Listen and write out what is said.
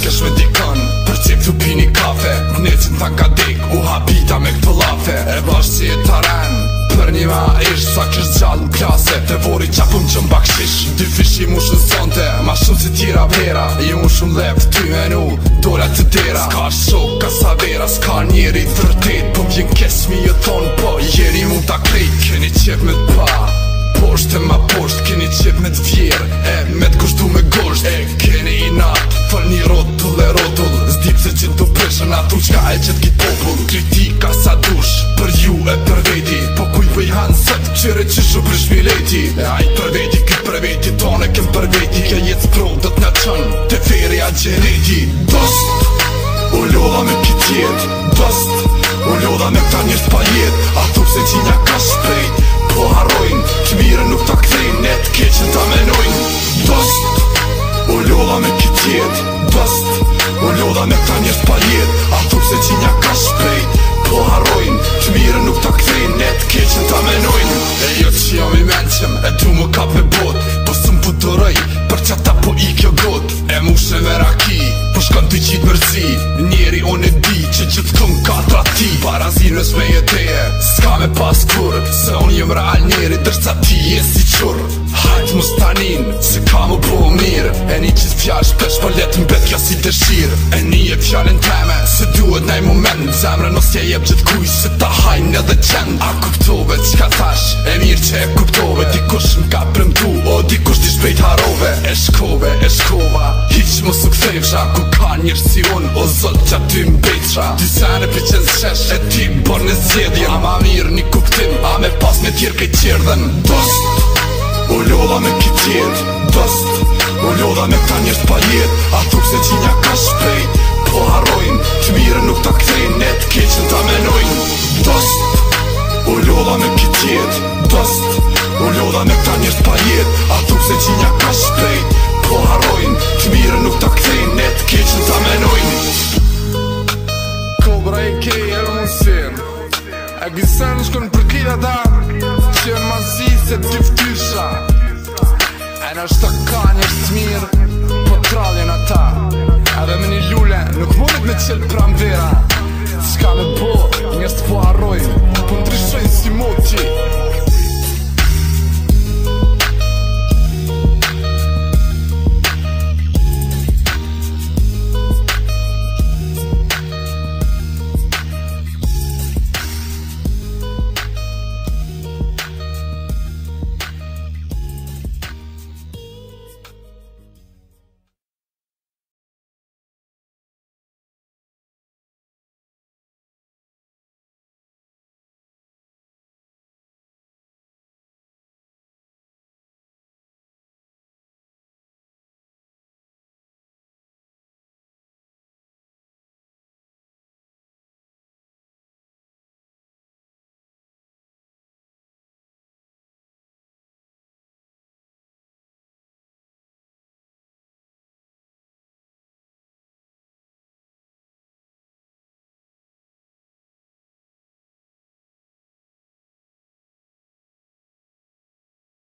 t'kesh me dikën Për cip t'u pini kafe Necin t'an ka dik U habita me këtë lafe E bashkë si e taren Për një ma ish Sa kështë gjallë në klase Të vori qapëm që m'bakshish Dy fishi mu shumë sante Ma shumë si tira vera I mu shumë left Ty me nu Dora të dera Ska shok ka sa vera Ska njeri të vërtet Po m'gjen kesh mi thonë Po jeri mu t'a krejt Keni qep me t'pa Poshtë e ma poshtë Keni qep me t'vjer E me t'kushtu me gosht E Na thu që ka e qëtë kitë popull Kritika sa dush Për ju e për veti Po ku i vejhanë sëtë Qëre që shu për shpileti E ajtë për veti Këtë për veti Tone kem për veti Këtë jetë spro Dëtë nga qënë Të feri a gjëreti Dost U lodha me këtë jetë Dost U lodha me këta njërës pa jetë A thu se që një një U po lodha me ta njështë pa jetë A thupë se që një ka shpejt Po harrojnë, të mirë nuk të këthejnë Ne të keqën të amenojnë që i Njeri on e di që gjithë këm ka të ati Parazi në e Ska me pas kur Se unë jem real njeri Dërca ti e si qur Hajtë më stanin Se ka më po mirë E një që të fjallë shpesh Për po letë betë kjo si të shirë E një e fjallën teme Se duhet në moment Zemre në je jebë gjithë kuj Se ta hajnë edhe qenë A kuptove që ka thash E mirë që e kuptove Ti kushën ka e shkove, e shkova Hiq më së kthejmësha Ku ka njërë si unë, o zëtë që aty më bejtësha Ti sene për qenë së shesh e ti më bërë në zedhja A ma mirë një kuptim, a me pas me tjirë kaj tjirë Dost, u lodha me ki tjirë Dost, u lodha me këta njërë të pa jetë A thukë se që një ka shpejt Po harrojnë, të mirë nuk ta kthejmë Ne të keqën ta menojnë Dost, u lodha me ki tjirë Dost, u lodha me ta njërë të pa jetë A thukë se që nja ka shpejt sirada Që ma zi se t'i ftysha E në është të ka një smirë Po trallin ata Edhe me një lule Nuk mundet me qëllë pram vera